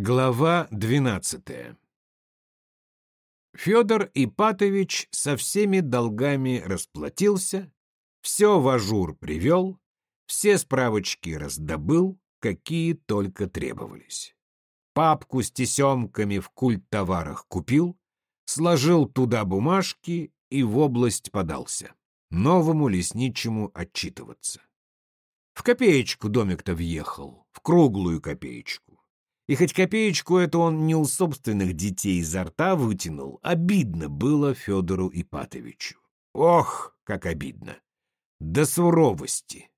Глава двенадцатая Федор Ипатович со всеми долгами расплатился, все в ажур привел, все справочки раздобыл, какие только требовались. Папку с тесемками в культтоварах купил, сложил туда бумажки и в область подался, новому лесничему отчитываться. В копеечку домик-то въехал, в круглую копеечку. И хоть копеечку эту он не у собственных детей изо рта вытянул, обидно было Федору Ипатовичу. Ох, как обидно! До суровости!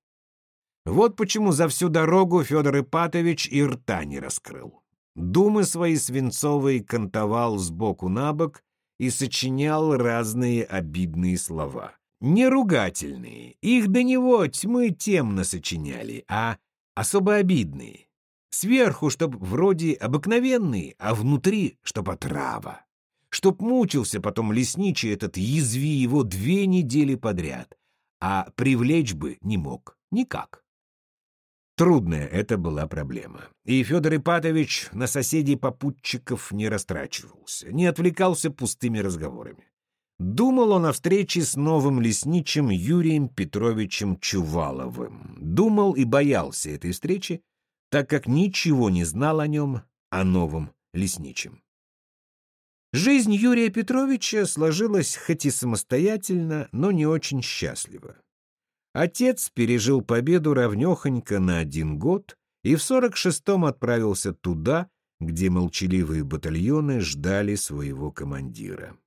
Вот почему за всю дорогу Федор Ипатович и рта не раскрыл. Думы свои свинцовые кантовал сбоку на бок и сочинял разные обидные слова. Не ругательные, их до него тьмы темно сочиняли, а особо обидные. Сверху, чтоб вроде обыкновенные, а внутри, чтоб отрава. Чтоб мучился потом лесничий этот, язви его две недели подряд, а привлечь бы не мог никак. Трудная это была проблема. И Федор Ипатович на соседей-попутчиков не растрачивался, не отвлекался пустыми разговорами. Думал он о встрече с новым лесничим Юрием Петровичем Чуваловым. Думал и боялся этой встречи, так как ничего не знал о нем, о новом лесничем. Жизнь Юрия Петровича сложилась хоть и самостоятельно, но не очень счастливо. Отец пережил победу равнехонько на один год и в сорок шестом отправился туда, где молчаливые батальоны ждали своего командира.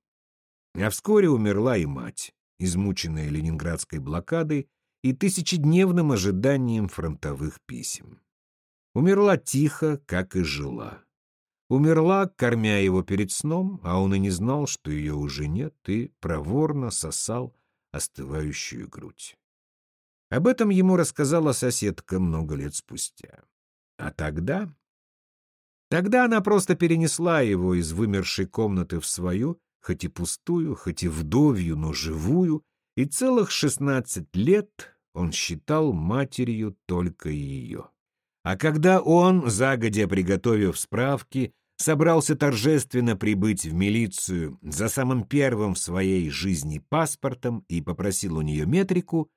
А вскоре умерла и мать, измученная ленинградской блокадой и тысячедневным ожиданием фронтовых писем. Умерла тихо, как и жила. Умерла, кормя его перед сном, а он и не знал, что ее уже нет, и проворно сосал остывающую грудь. Об этом ему рассказала соседка много лет спустя. А тогда... Тогда она просто перенесла его из вымершей комнаты в свою, хоть и пустую, хоть и вдовью, но живую, и целых шестнадцать лет он считал матерью только ее. А когда он, загодя приготовив справки, собрался торжественно прибыть в милицию за самым первым в своей жизни паспортом и попросил у нее метрику,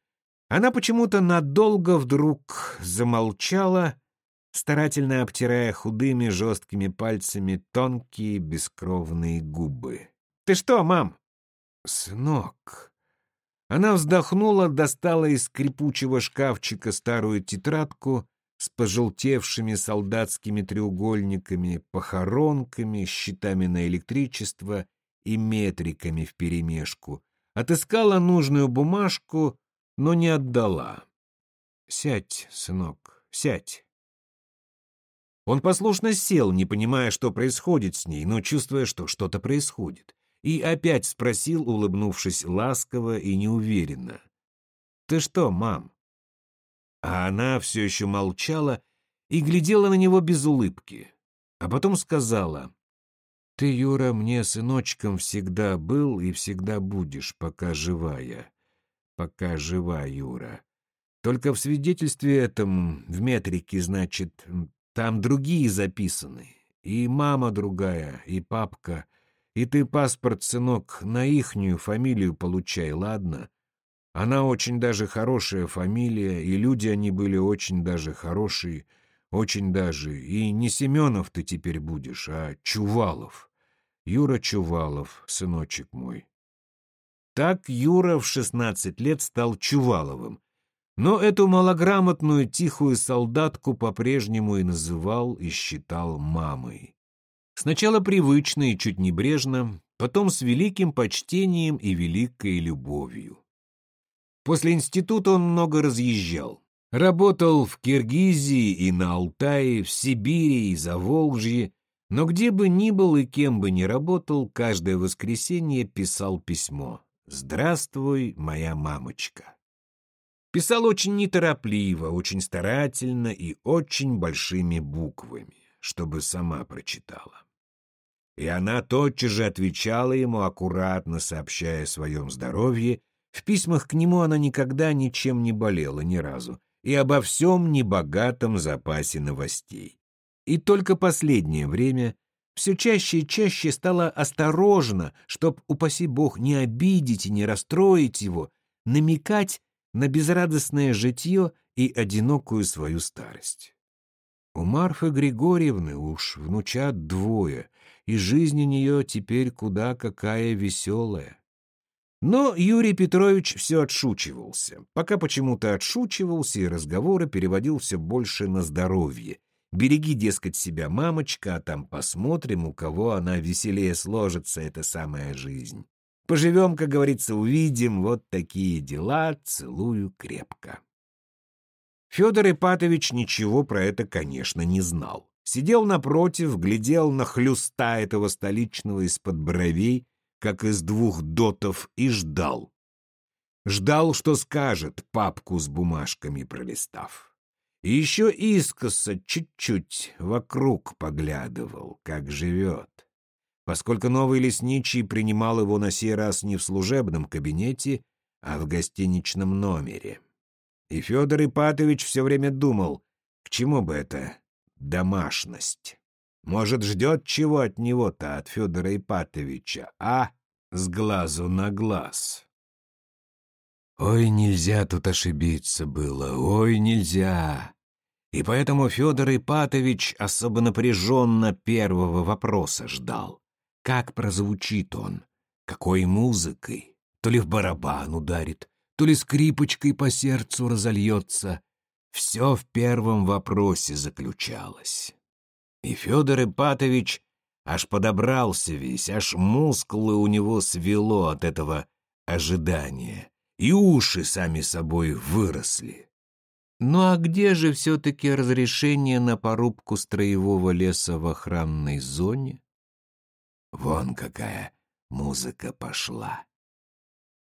она почему-то надолго вдруг замолчала, старательно обтирая худыми жесткими пальцами тонкие бескровные губы. «Ты что, мам?» «Сынок». Она вздохнула, достала из скрипучего шкафчика старую тетрадку с пожелтевшими солдатскими треугольниками, похоронками, щитами на электричество и метриками вперемешку. Отыскала нужную бумажку, но не отдала. «Сядь, сынок, сядь». Он послушно сел, не понимая, что происходит с ней, но чувствуя, что что-то происходит, и опять спросил, улыбнувшись ласково и неуверенно. «Ты что, мам?» А она все еще молчала и глядела на него без улыбки, а потом сказала, «Ты, Юра, мне сыночком всегда был и всегда будешь, пока живая пока жива Юра. Только в свидетельстве этом, в метрике, значит, там другие записаны. И мама другая, и папка. И ты паспорт, сынок, на ихнюю фамилию получай, ладно? Она очень даже хорошая фамилия, и люди они были очень даже хорошие, очень даже. И не Семенов ты теперь будешь, а Чувалов. Юра Чувалов, сыночек мой. Так Юра в 16 лет стал Чуваловым. Но эту малограмотную тихую солдатку по-прежнему и называл и считал мамой. Сначала привычно и чуть небрежно, потом с великим почтением и великой любовью. После института он много разъезжал. Работал в Киргизии и на Алтае, в Сибири и Заволжье, но где бы ни был и кем бы ни работал, каждое воскресенье писал письмо. «Здравствуй, моя мамочка». Писал очень неторопливо, очень старательно и очень большими буквами, чтобы сама прочитала. И она тотчас же отвечала ему, аккуратно сообщая о своем здоровье. В письмах к нему она никогда ничем не болела ни разу и обо всем небогатом запасе новостей. И только последнее время все чаще и чаще стало осторожно, чтоб, упаси бог, не обидеть и не расстроить его, намекать на безрадостное житье и одинокую свою старость. У Марфы Григорьевны уж внучат двое, и жизнь у нее теперь куда какая веселая. Но Юрий Петрович все отшучивался. Пока почему-то отшучивался, и разговоры переводил все больше на здоровье. Береги, дескать, себя, мамочка, а там посмотрим, у кого она веселее сложится, эта самая жизнь. Поживем, как говорится, увидим, вот такие дела, целую крепко. Федор Ипатович ничего про это, конечно, не знал. Сидел напротив, глядел на хлюста этого столичного из-под бровей, как из двух дотов, и ждал. Ждал, что скажет, папку с бумажками пролистав. И еще искоса чуть-чуть вокруг поглядывал, как живет. Поскольку новый лесничий принимал его на сей раз не в служебном кабинете, а в гостиничном номере. И Федор Ипатович все время думал, к чему бы это домашность. Может, ждет чего от него-то, от Федора Ипатовича, а с глазу на глаз. Ой, нельзя тут ошибиться было, ой, нельзя. И поэтому Федор Ипатович особо напряженно первого вопроса ждал. Как прозвучит он? Какой музыкой? То ли в барабан ударит, то ли скрипочкой по сердцу разольется. Все в первом вопросе заключалось. И Федор Ипатович аж подобрался весь, аж мускулы у него свело от этого ожидания, и уши сами собой выросли. Ну а где же все-таки разрешение на порубку строевого леса в охранной зоне? Вон какая музыка пошла.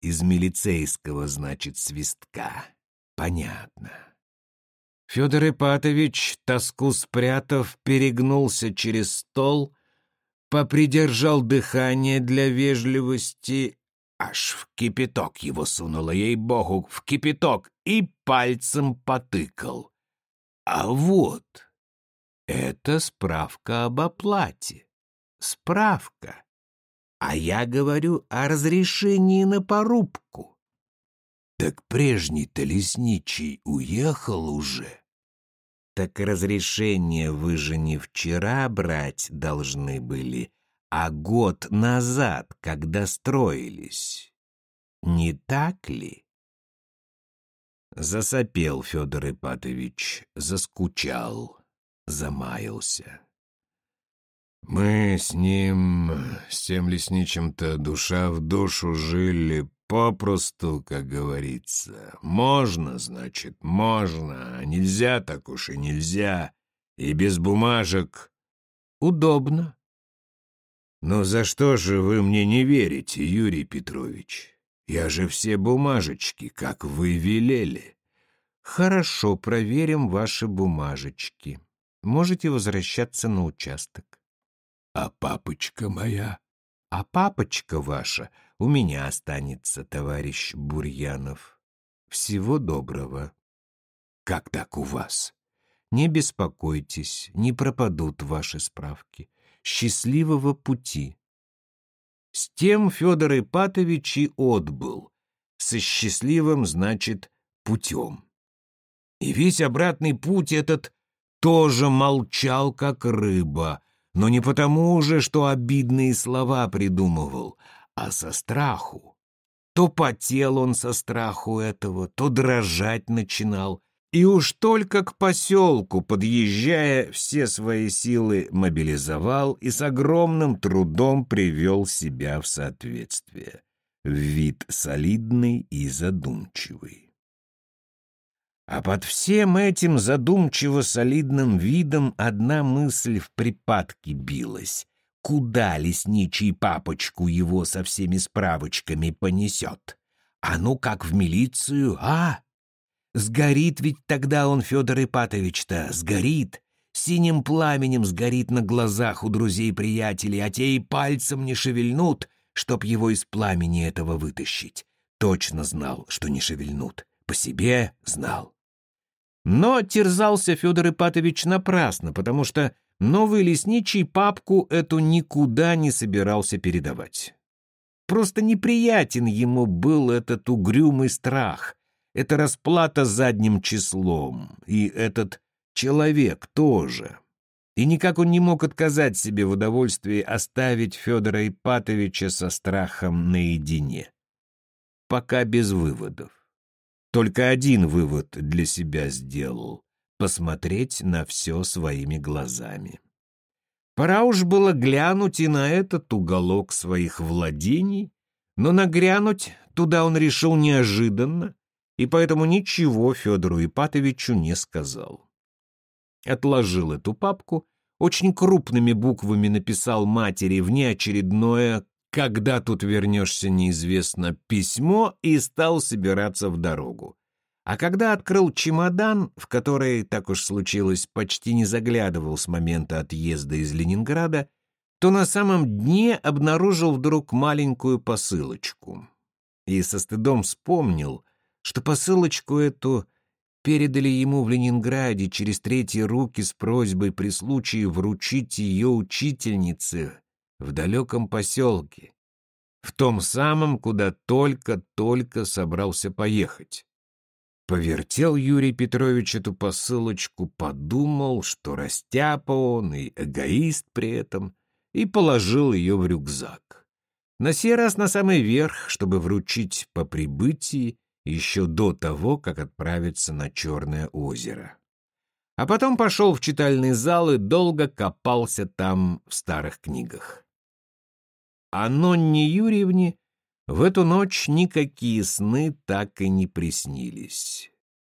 Из милицейского, значит, свистка. Понятно. Федор Ипатович, тоску спрятав, перегнулся через стол, попридержал дыхание для вежливости, аж в кипяток его сунуло, ей-богу, в кипяток, и пальцем потыкал. А вот, это справка об оплате. Справка. А я говорю о разрешении на порубку. Так прежний-то лесничий уехал уже. Так разрешение вы же не вчера брать должны были, а год назад, когда строились. Не так ли? Засопел Федор Ипатович, заскучал, замаялся. Мы с ним, с тем лесничим-то душа в душу жили попросту, как говорится. Можно, значит, можно, а нельзя так уж и нельзя. И без бумажек удобно. Но за что же вы мне не верите, Юрий Петрович? Я же все бумажечки, как вы велели. Хорошо, проверим ваши бумажечки. Можете возвращаться на участок. А папочка моя? А папочка ваша у меня останется, товарищ Бурьянов. Всего доброго. Как так у вас? Не беспокойтесь, не пропадут ваши справки. Счастливого пути. С тем Федор Ипатович и отбыл. Со счастливым, значит, путем. И весь обратный путь этот тоже молчал, как рыба, но не потому же, что обидные слова придумывал, а со страху. То потел он со страху этого, то дрожать начинал, и уж только к поселку, подъезжая, все свои силы мобилизовал и с огромным трудом привел себя в соответствие, вид солидный и задумчивый. А под всем этим задумчиво-солидным видом одна мысль в припадке билась. Куда лесничий папочку его со всеми справочками понесет? А ну как в милицию, а? Сгорит ведь тогда он, Федор Ипатович-то, сгорит. Синим пламенем сгорит на глазах у друзей-приятелей, а те и пальцем не шевельнут, чтоб его из пламени этого вытащить. Точно знал, что не шевельнут. По себе знал. Но терзался Федор Ипатович напрасно, потому что новый лесничий папку эту никуда не собирался передавать. Просто неприятен ему был этот угрюмый страх, эта расплата задним числом, и этот человек тоже. И никак он не мог отказать себе в удовольствии оставить Федора Ипатовича со страхом наедине. Пока без выводов. Только один вывод для себя сделал — посмотреть на все своими глазами. Пора уж было глянуть и на этот уголок своих владений, но нагрянуть туда он решил неожиданно, и поэтому ничего Федору Ипатовичу не сказал. Отложил эту папку, очень крупными буквами написал матери внеочередное «Когда тут вернешься, неизвестно» письмо и стал собираться в дорогу. А когда открыл чемодан, в который, так уж случилось, почти не заглядывал с момента отъезда из Ленинграда, то на самом дне обнаружил вдруг маленькую посылочку. И со стыдом вспомнил, что посылочку эту передали ему в Ленинграде через третьи руки с просьбой при случае вручить ее учительнице в далеком поселке, в том самом, куда только-только собрался поехать. Повертел Юрий Петрович эту посылочку, подумал, что растяпа он и эгоист при этом, и положил ее в рюкзак. На сей раз на самый верх, чтобы вручить по прибытии еще до того, как отправиться на Черное озеро. А потом пошел в читальный зал и долго копался там в старых книгах. А Нонне Юрьевне в эту ночь никакие сны так и не приснились.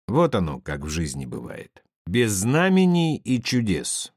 Вот оно, как в жизни бывает. Без знамений и чудес.